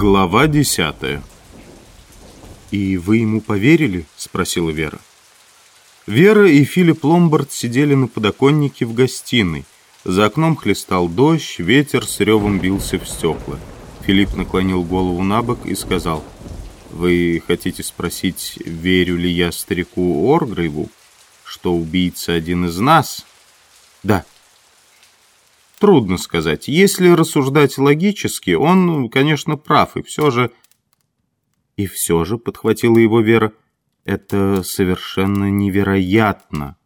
Глава десятая «И вы ему поверили?» – спросила Вера. Вера и Филипп Ломбард сидели на подоконнике в гостиной. За окном хлестал дождь, ветер с ревом бился в стекла. Филипп наклонил голову на бок и сказал, «Вы хотите спросить, верю ли я старику Оргрейву, что убийца один из нас?» «Да», Трудно сказать. Если рассуждать логически, он, конечно, прав, и все же... И все же, подхватила его Вера, это совершенно невероятно.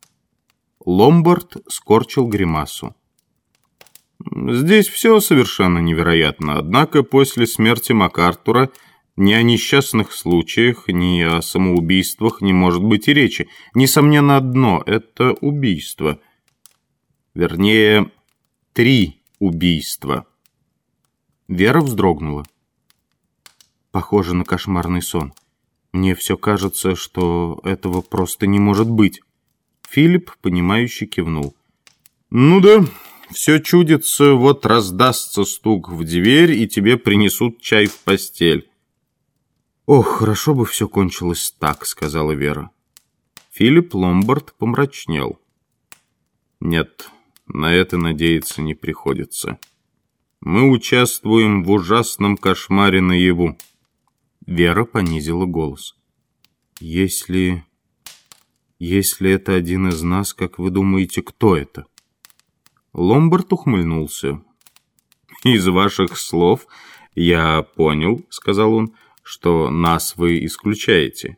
Ломбард скорчил гримасу. Здесь все совершенно невероятно, однако после смерти МакАртура ни о несчастных случаях, ни о самоубийствах не может быть и речи. Несомненно, одно — это убийство. Вернее, Три убийства. Вера вздрогнула. Похоже на кошмарный сон. Мне все кажется, что этого просто не может быть. Филипп, понимающе кивнул. Ну да, все чудится, вот раздастся стук в дверь, и тебе принесут чай в постель. «Ох, хорошо бы все кончилось так», — сказала Вера. Филипп Ломбард помрачнел. «Нет, на это надеяться не приходится. Мы участвуем в ужасном кошмаре наяву. Вера понизила голос. Если... Если это один из нас, как вы думаете, кто это? Ломбард ухмыльнулся. Из ваших слов я понял, сказал он, что нас вы исключаете.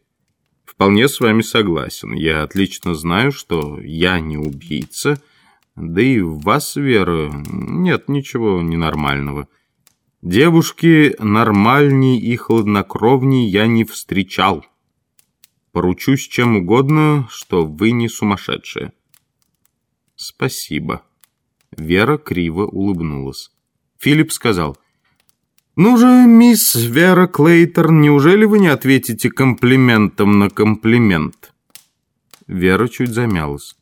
Вполне с вами согласен. Я отлично знаю, что я не убийца, — да и в вас, Вера, нет ничего ненормального. Девушки нормальней и хладнокровней я не встречал. Поручусь чем угодно, что вы не сумасшедшие. Спасибо. Вера криво улыбнулась. Филипп сказал, «Ну же, мисс Вера Клейтер, неужели вы не ответите комплиментом на комплимент?» Вера чуть замялась.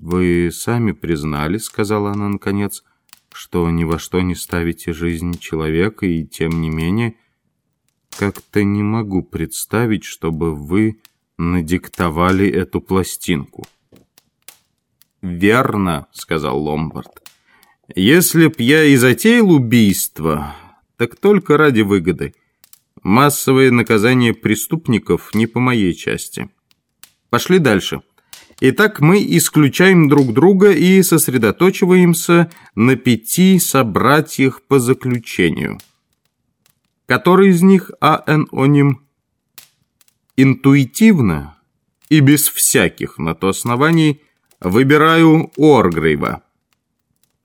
«Вы сами признали, — сказала она наконец, — что ни во что не ставите жизнь человека, и тем не менее как-то не могу представить, чтобы вы надиктовали эту пластинку». «Верно, — сказал Ломбард. Если б я и затеял убийство, так только ради выгоды. Массовое наказание преступников не по моей части. Пошли дальше». Итак, мы исключаем друг друга и сосредоточиваемся на пяти собратьях по заключению. Который из них аэноним? Интуитивно и без всяких на то оснований выбираю Оргрейва.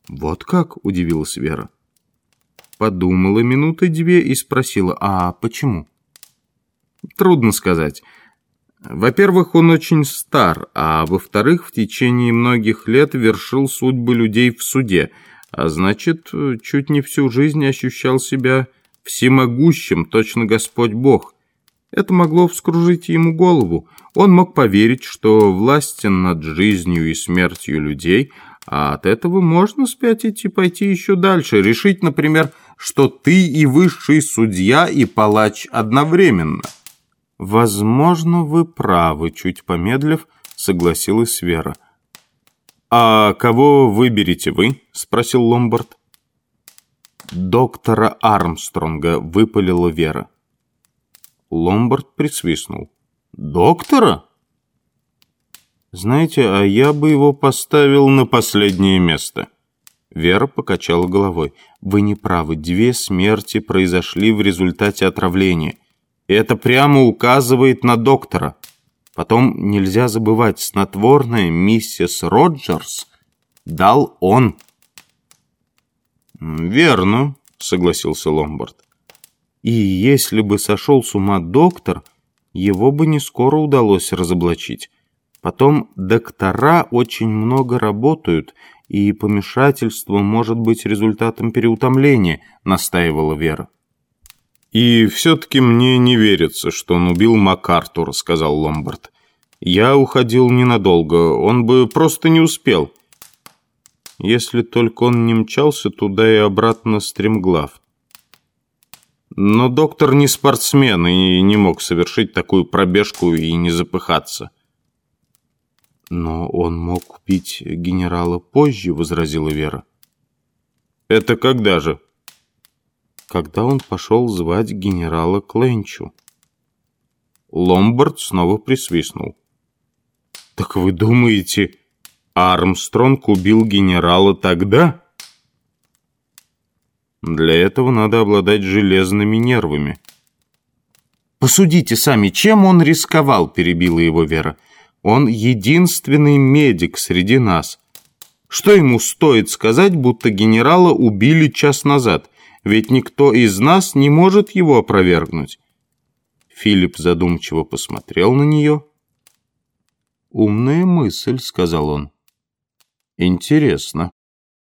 Вот как, удивилась Вера. Подумала минуты две и спросила, а почему? Трудно сказать. Во-первых, он очень стар, а во-вторых, в течение многих лет вершил судьбы людей в суде, а значит, чуть не всю жизнь ощущал себя всемогущим, точно Господь Бог. Это могло вскружить ему голову. Он мог поверить, что властен над жизнью и смертью людей, а от этого можно спятить и пойти еще дальше, решить, например, что ты и высший судья, и палач одновременно – «Возможно, вы правы», — чуть помедлив, согласилась Вера. «А кого выберете вы?» — спросил Ломбард. «Доктора Армстронга», — выпалила Вера. Ломбард присвистнул. «Доктора?» «Знаете, а я бы его поставил на последнее место». Вера покачала головой. «Вы не правы. Две смерти произошли в результате отравления. И это прямо указывает на доктора. Потом нельзя забывать, снотворное миссис Роджерс дал он. «Верно», — согласился Ломбард. «И если бы сошел с ума доктор, его бы не скоро удалось разоблачить. Потом доктора очень много работают, и помешательство может быть результатом переутомления», — настаивала Вера. «И все-таки мне не верится, что он убил МакАртура», — сказал Ломбард. «Я уходил ненадолго, он бы просто не успел». «Если только он не мчался туда и обратно стремглав». Но доктор не спортсмен и не мог совершить такую пробежку и не запыхаться. «Но он мог купить генерала позже», — возразила Вера. «Это когда же?» «Когда он пошел звать генерала Кленчу». Ломбард снова присвистнул. «Так вы думаете, Армстронг убил генерала тогда?» Для этого надо обладать железными нервами. «Посудите сами, чем он рисковал?» – перебила его Вера. «Он единственный медик среди нас. Что ему стоит сказать, будто генерала убили час назад? Ведь никто из нас не может его опровергнуть». Филипп задумчиво посмотрел на нее. «Умная мысль», — сказал он. «Интересно».